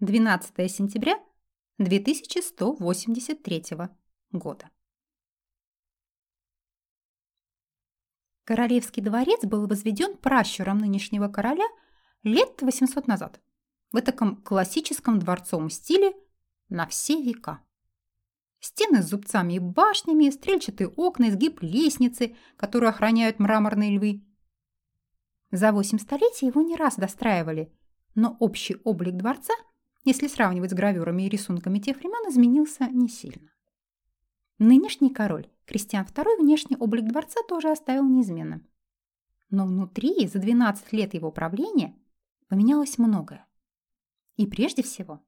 12 сентября 2183 года. Королевский дворец был возведен пращуром нынешнего короля лет 800 назад в таком классическом дворцовом стиле на все века. Стены с зубцами и башнями, стрельчатые окна, изгиб лестницы, которые охраняют мраморные львы. За восемь столетий его не раз достраивали, но общий облик дворца, если сравнивать с гравюрами и рисунками тех времен, изменился не сильно. Нынешний король Кристиан II внешний облик дворца тоже оставил неизменным. Но внутри за 12 лет его правления поменялось многое. И прежде всего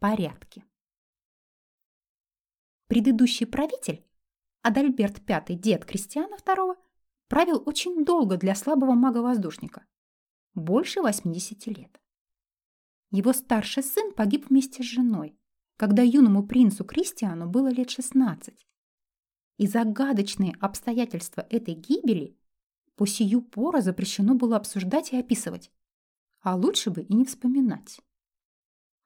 порядки. Предыдущий правитель, Адальберт V, дед Кристиана II, правил очень долго для слабого мага-воздушника. Больше 80 лет. Его старший сын погиб вместе с женой, когда юному принцу Кристиану было лет 16. И загадочные обстоятельства этой гибели по сию пору запрещено было обсуждать и описывать, а лучше бы и не вспоминать.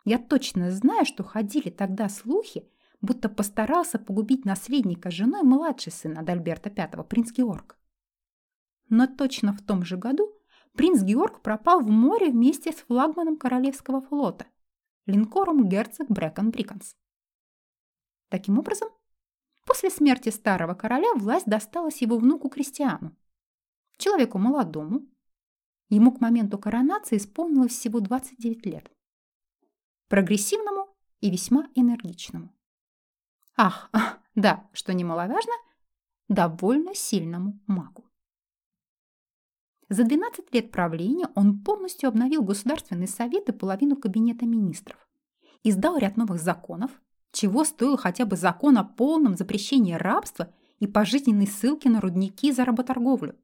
Я точно знаю, что ходили тогда слухи, будто постарался погубить наследника женой младший сын Адальберта V, принц Георг. Но точно в том же году принц Георг пропал в море вместе с флагманом Королевского флота, линкором герцог Брэкон Бриконс. Таким образом, после смерти старого короля власть досталась его внуку Кристиану, человеку молодому. Ему к моменту коронации исполнилось всего 29 лет. Прогрессивному и весьма энергичному. Ах, да, что немаловажно, довольно сильному магу. За 12 лет правления он полностью обновил Государственный совет и половину Кабинета министров, издал ряд новых законов, чего стоил хотя бы закон о полном запрещении рабства и пожизненной ссылке на рудники за работорговлю.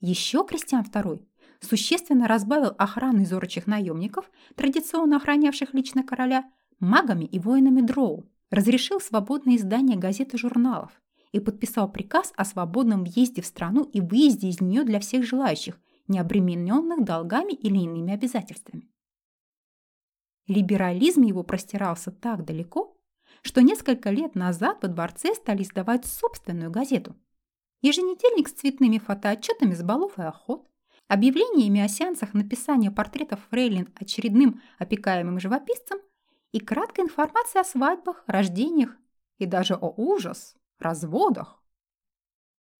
Еще Кристиан II существенно разбавил охрану из орочих наемников, традиционно охранявших лично короля, магами и воинами дроу, разрешил свободное издание газет и журналов, и подписал приказ о свободном въезде в страну и выезде из нее для всех желающих, не обремененных долгами или иными обязательствами. Либерализм его простирался так далеко, что несколько лет назад во дворце стали издавать собственную газету. Еженедельник с цветными фотоотчетами с балов и охот, объявлениями о сеансах написания портретов фрейлин очередным опекаемым живописцем и краткой информацией о свадьбах, рождениях и даже о ужас разводах.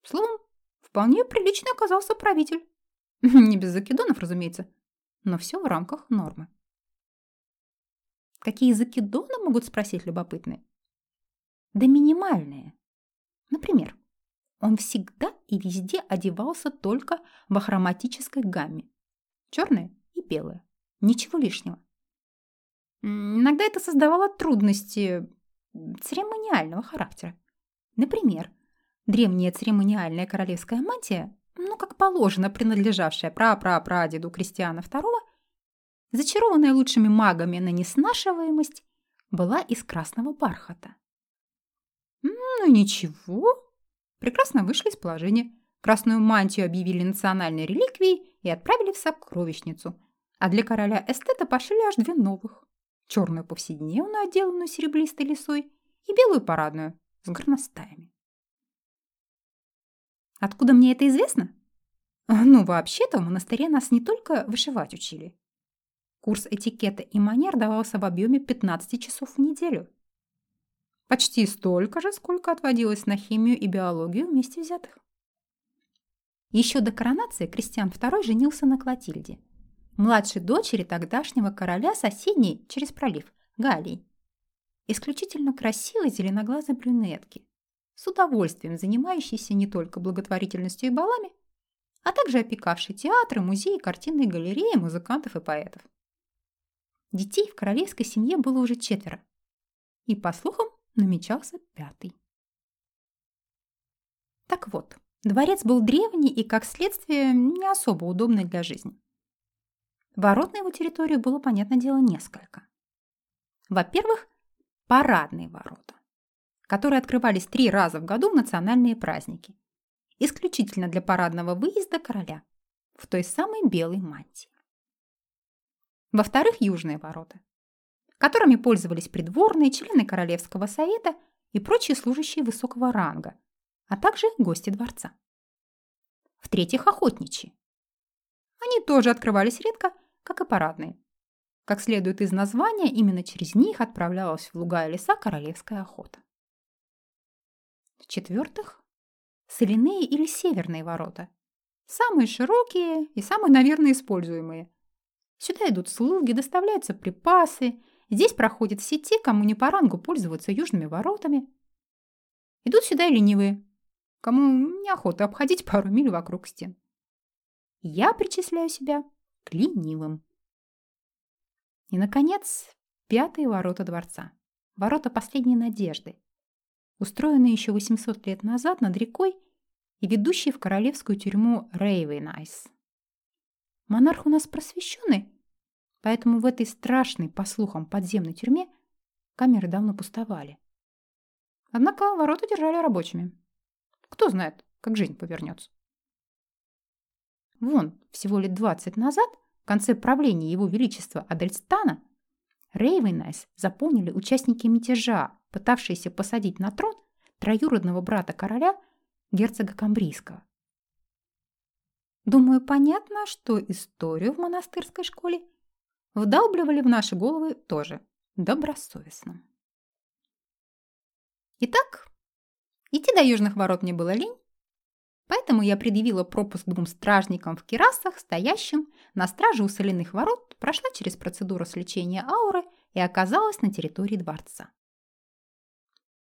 Словом, вполне прилично оказался правитель. Не без закидонов, разумеется, но все в рамках нормы. Какие закидоны могут спросить любопытные? Да минимальные. Например, он всегда и везде одевался только в ахроматической гамме. Черное и белое. Ничего лишнего. Иногда это создавало трудности церемониального характера. Например, древняя церемониальная королевская мантия, ну, как положено, принадлежавшая пра-пра-прадеду Кристиана II, зачарованная лучшими магами на неснашиваемость, была из красного бархата. Ну ничего, прекрасно вышли из положения. Красную мантию объявили национальной реликвией и отправили в сокровищницу. А для короля эстета пошли аж две новых. Черную повседневную, отделанную серебристой лисой, и белую парадную, с горностаями. Откуда мне это известно? Ну, вообще-то в монастыре нас не только вышивать учили. Курс этикета и манер давался в объеме 15 часов в неделю. Почти столько же, сколько отводилось на химию и биологию вместе взятых. Еще до коронации Кристиан II женился на Клотильде, младшей дочери тогдашнего короля соседней через пролив, Галии исключительно красивой зеленоглазой брюнетки, с удовольствием занимающейся не только благотворительностью и балами, а также опекавшей театры, музеи, картинные галереи, музыкантов и поэтов. Детей в королевской семье было уже четверо, и, по слухам, намечался пятый. Так вот, дворец был древний и, как следствие, не особо удобный для жизни. Ворот на его территорию было, понятное дело, несколько. Во-первых, парадные ворота, которые открывались три раза в году в национальные праздники, исключительно для парадного выезда короля в той самой белой мантии. Во-вторых, южные ворота, которыми пользовались придворные, члены Королевского совета и прочие служащие высокого ранга, а также гости дворца. В-третьих, охотничьи. Они тоже открывались редко, как и парадные. Как следует из названия, именно через них отправлялась в луга и леса королевская охота. В-четвертых, соляные или северные ворота. Самые широкие и самые, наверное, используемые. Сюда идут слуги, доставляются припасы. Здесь проходят все те, кому не по рангу пользоваться южными воротами. Идут сюда и ленивые, кому неохота обходить пару миль вокруг стен. Я причисляю себя к ленивым. И, наконец, пятые ворота дворца. Ворота последней надежды. Устроенные еще 800 лет назад над рекой и ведущие в королевскую тюрьму Рейвенайс. Монарх у нас просвещенный, поэтому в этой страшной, по слухам, подземной тюрьме камеры давно пустовали. Однако ворота держали рабочими. Кто знает, как жизнь повернется. Вон, всего лет 20 назад в конце правления его величества Адельстана Рейвенайс заполнили участники мятежа, пытавшиеся посадить на трон троюродного брата короля герцога Камбрийского. Думаю, понятно, что историю в монастырской школе вдалбливали в наши головы тоже добросовестно. Итак, идти до южных ворот мне было лень, Поэтому я предъявила пропуск двум стражникам в кирасах, стоящим на страже у соляных ворот, прошла через процедуру сличения ауры и оказалась на территории дворца.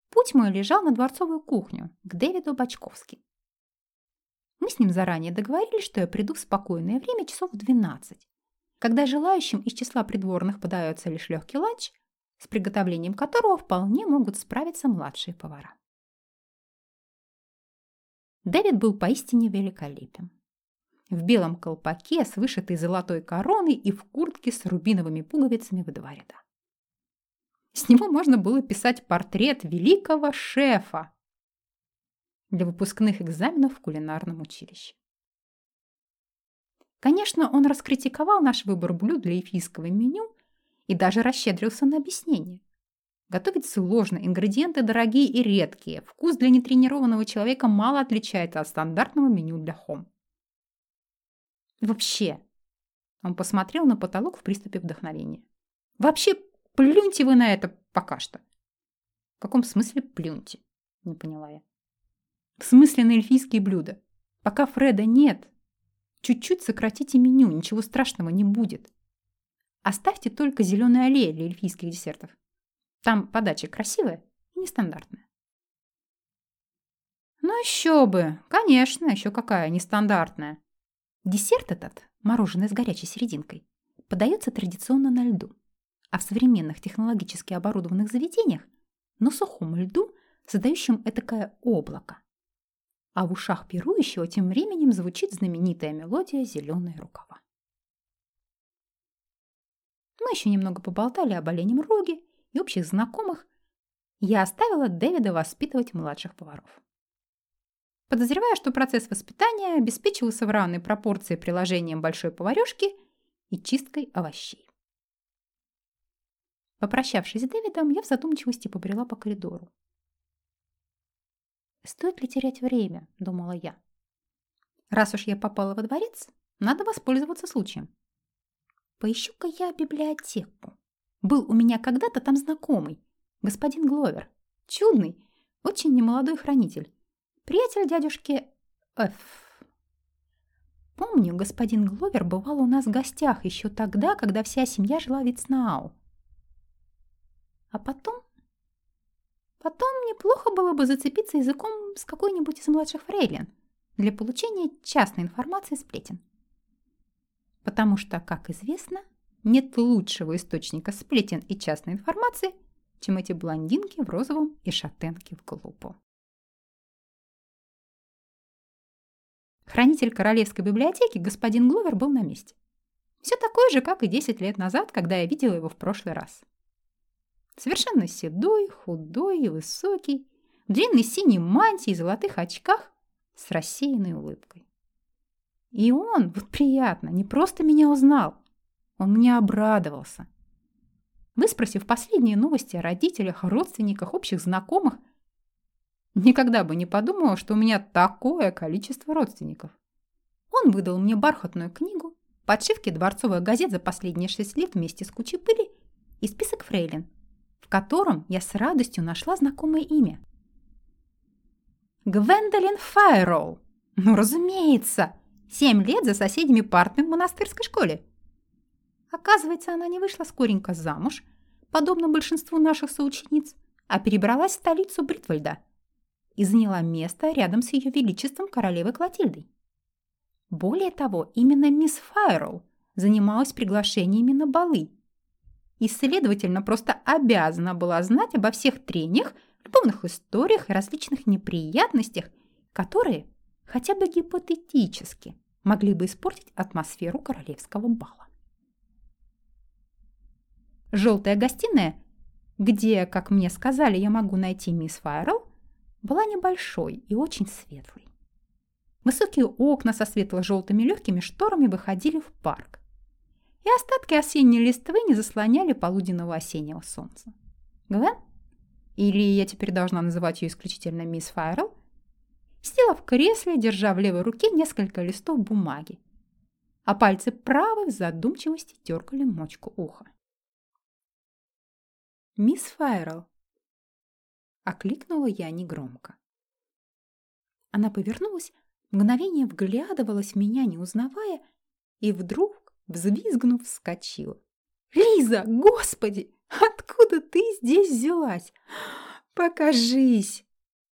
Путь мой лежал на дворцовую кухню, к Дэвиду Бачковски. Мы с ним заранее договорились, что я приду в спокойное время часов в 12, когда желающим из числа придворных подается лишь легкий ланч, с приготовлением которого вполне могут справиться младшие повара. Дэвид был поистине великолепен. В белом колпаке с вышитой золотой короной и в куртке с рубиновыми пуговицами в два ряда. С него можно было писать портрет великого шефа для выпускных экзаменов в кулинарном училище. Конечно, он раскритиковал наш выбор блюд для эфийского меню и даже расщедрился на объяснение. Готовить сложно, ингредиенты дорогие и редкие. Вкус для нетренированного человека мало отличается от стандартного меню для хом. Вообще, он посмотрел на потолок в приступе вдохновения. Вообще, плюньте вы на это пока что. В каком смысле плюньте? Не поняла я. В смысле на эльфийские блюда. Пока Фреда нет, чуть-чуть сократите меню, ничего страшного не будет. Оставьте только зеленый аллея для эльфийских десертов. Там подача красивая и нестандартная. Ну еще бы, конечно, еще какая нестандартная. Десерт этот, мороженое с горячей серединкой, подается традиционно на льду. А в современных технологически оборудованных заведениях на сухом льду, создающем этакое облако. А в ушах пирующего тем временем звучит знаменитая мелодия «Зеленые рукава». Мы еще немного поболтали об оленем роге и общих знакомых, я оставила Дэвида воспитывать младших поваров. Подозревая, что процесс воспитания обеспечивался в равной пропорции приложением большой поварешки и чисткой овощей. Попрощавшись с Дэвидом, я в задумчивости побрела по коридору. «Стоит ли терять время?» – думала я. «Раз уж я попала во дворец, надо воспользоваться случаем. Поищу-ка я библиотеку. Был у меня когда-то там знакомый, господин Гловер. Чудный, очень немолодой хранитель. Приятель дядюшки Ф. Помню, господин Гловер бывал у нас в гостях еще тогда, когда вся семья жила в Вицнау. А потом... Потом неплохо было бы зацепиться языком с какой-нибудь из младших фрейлин для получения частной информации сплетен. Потому что, как известно, нет лучшего источника сплетен и частной информации, чем эти блондинки в розовом и шатенки в голубом. Хранитель Королевской библиотеки господин Гловер был на месте. Все такое же, как и 10 лет назад, когда я видела его в прошлый раз. Совершенно седой, худой и высокий, в длинной синей мантии и золотых очках с рассеянной улыбкой. И он, вот приятно, не просто меня узнал, он мне обрадовался. Выспросив последние новости о родителях, родственниках, общих знакомых, никогда бы не подумала, что у меня такое количество родственников. Он выдал мне бархатную книгу, подшивки дворцовых газет за последние шесть лет вместе с кучей пыли и список фрейлин, в котором я с радостью нашла знакомое имя. Гвендолин Файролл. Ну, разумеется, семь лет за соседями партами в монастырской школе. Оказывается, она не вышла скоренько замуж, подобно большинству наших соучениц, а перебралась в столицу Бритвальда и заняла место рядом с ее величеством королевой Клотильдой. Более того, именно мисс Файролл занималась приглашениями на балы и, следовательно, просто обязана была знать обо всех трениях, любовных историях и различных неприятностях, которые, хотя бы гипотетически, могли бы испортить атмосферу королевского бала. Желтая гостиная, где, как мне сказали, я могу найти мисс Файрелл, была небольшой и очень светлой. Высокие окна со светло-желтыми легкими шторами выходили в парк, и остатки осенней листвы не заслоняли полуденного осеннего солнца. Гвен, или я теперь должна называть ее исключительно мисс Файрелл, сидела в кресле, держа в левой руке несколько листов бумаги, а пальцы правой в задумчивости теркали мочку уха. «Мисс Файрелл!» Окликнула я негромко. Она повернулась, мгновение вглядывалась в меня, не узнавая, и вдруг, взвизгнув, вскочила. «Лиза, господи, откуда ты здесь взялась? Покажись!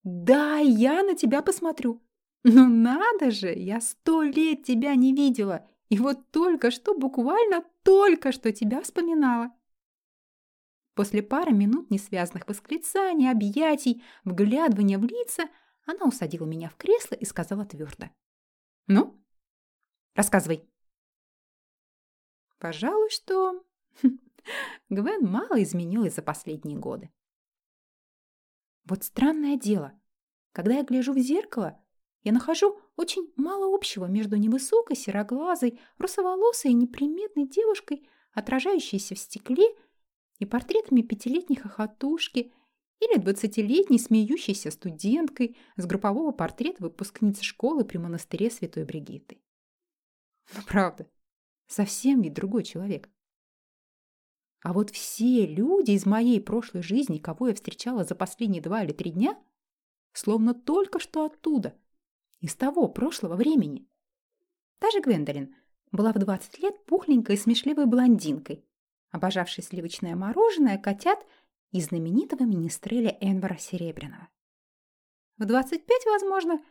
Да, я на тебя посмотрю. Ну надо же, я сто лет тебя не видела, и вот только что, буквально только что тебя вспоминала. После пары минут несвязных восклицаний, объятий, вглядывания в лица, она усадила меня в кресло и сказала твердо. «Ну, рассказывай». Пожалуй, что Гвен мало изменилась за последние годы. Вот странное дело. Когда я гляжу в зеркало, я нахожу очень мало общего между невысокой, сероглазой, русоволосой и неприметной девушкой, отражающейся в стекле и портретами пятилетней хохотушки или двадцатилетней смеющейся студенткой с группового портрета выпускницы школы при монастыре Святой Бригитты. Ну, правда, совсем ведь другой человек. А вот все люди из моей прошлой жизни, кого я встречала за последние два или три дня, словно только что оттуда, из того прошлого времени. Даже Гвендолин была в 20 лет пухленькой и смешливой блондинкой, обожавший сливочное мороженое, котят и знаменитого министреля Энвара Серебряного. В 25, возможно,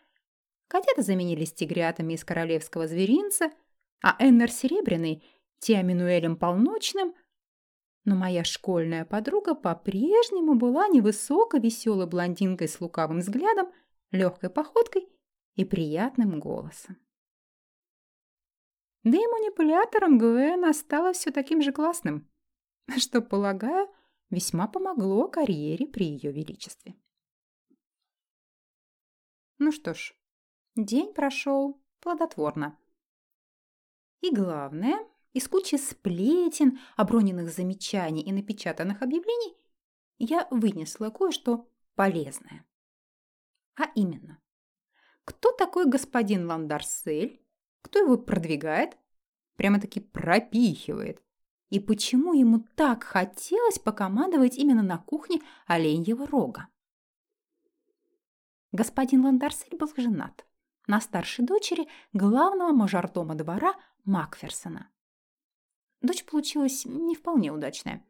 котята заменились тигрятами из королевского зверинца, а Энвар Серебряный – Тиаминуэлем Полночным, но моя школьная подруга по-прежнему была невысокой веселой блондинкой с лукавым взглядом, легкой походкой и приятным голосом. Да и манипулятором Гвен осталось все таким же классным, что, полагаю, весьма помогло карьере при ее величестве. Ну что ж, день прошел плодотворно. И главное, из кучи сплетен, оброненных замечаний и напечатанных объявлений я вынесла кое-что полезное. А именно, кто такой господин Ландарсель кто его продвигает? Прямо-таки пропихивает. И почему ему так хотелось покомандовать именно на кухне оленьего рога? Господин Ландарсель был женат на старшей дочери главного мажордома двора Макферсона. Дочь получилась не вполне удачная.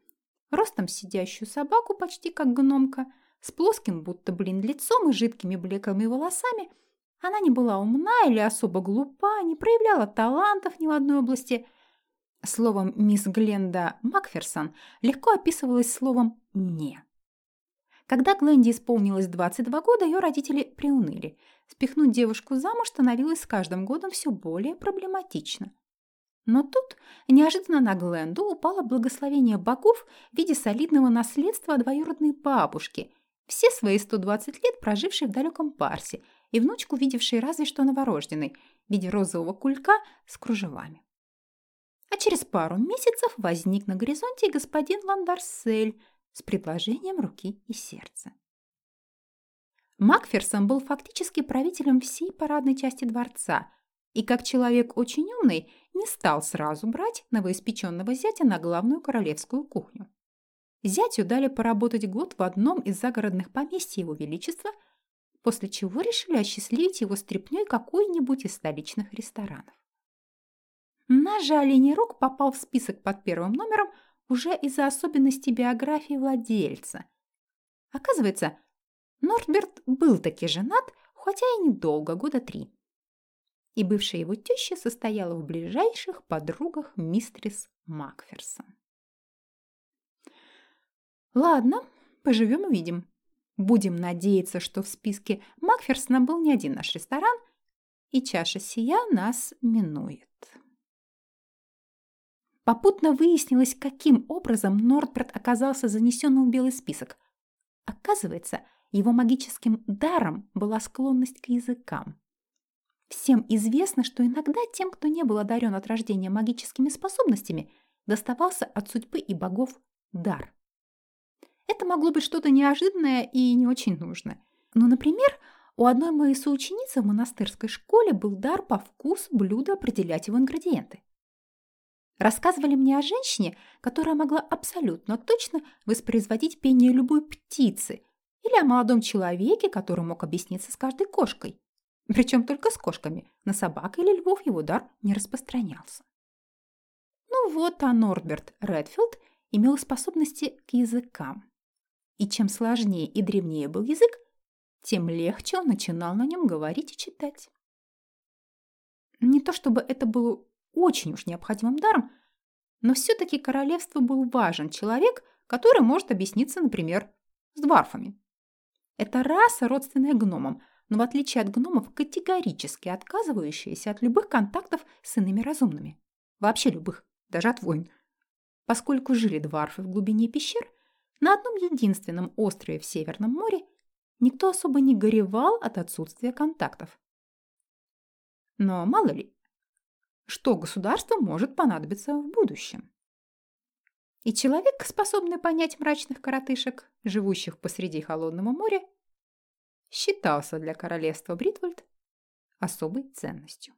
Ростом сидящую собаку почти как гномка, с плоским будто блин лицом и жидкими блеклыми волосами – она не была умна или особо глупа, не проявляла талантов ни в одной области. Словом, мисс Гленда Макферсон легко описывалась словом «не». Когда Гленде исполнилось 22 года, ее родители приуныли. Спихнуть девушку замуж становилось с каждым годом все более проблематично. Но тут неожиданно на Гленду упало благословение богов в виде солидного наследства двоюродной бабушки, все свои 120 лет прожившей в далеком Парсе – и внучку, видевшей разве что новорожденной, в виде розового кулька с кружевами. А через пару месяцев возник на горизонте господин Ландарсель с предложением руки и сердца. Макферсон был фактически правителем всей парадной части дворца и, как человек очень умный, не стал сразу брать новоиспеченного зятя на главную королевскую кухню. Зятю дали поработать год в одном из загородных поместьй его величества, после чего решили осчастливить его стряпнёй какой-нибудь из столичных ресторанов. Наш же оленей попал в список под первым номером уже из-за особенностей биографии владельца. Оказывается, Нортберт был таки женат, хотя и недолго, года три. И бывшая его теща состояла в ближайших подругах мистрис Макферсон. Ладно, поживем увидим. Будем надеяться, что в списке Макферсона был не один наш ресторан, и чаша сия нас минует. Попутно выяснилось, каким образом Нордберт оказался занесенным в белый список. Оказывается, его магическим даром была склонность к языкам. Всем известно, что иногда тем, кто не был одарен от рождения магическими способностями, доставался от судьбы и богов дар. Это могло быть что-то неожиданное и не очень нужное. Ну, например, у одной моей соученицы в монастырской школе был дар по вкусу блюда определять его ингредиенты. Рассказывали мне о женщине, которая могла абсолютно точно воспроизводить пение любой птицы, или о молодом человеке, который мог объясниться с каждой кошкой. Причем только с кошками. На собак или львов его дар не распространялся. Ну вот, а Норберт Редфилд имел способности к языкам. И чем сложнее и древнее был язык, тем легче он начинал на нем говорить и читать. Не то чтобы это было очень уж необходимым даром, но все-таки королевству был важен человек, который может объясниться, например, с дварфами. Это раса, родственная гномам, но в отличие от гномов, категорически отказывающаяся от любых контактов с иными разумными. Вообще любых, даже от войн. Поскольку жили дварфы в глубине пещер – на одном единственном острове в Северном море никто особо не горевал от отсутствия контактов. Но мало ли, что государству может понадобиться в будущем. И человек, способный понять мрачных коротышек, живущих посреди холодного моря, считался для королевства Бритвальд особой ценностью.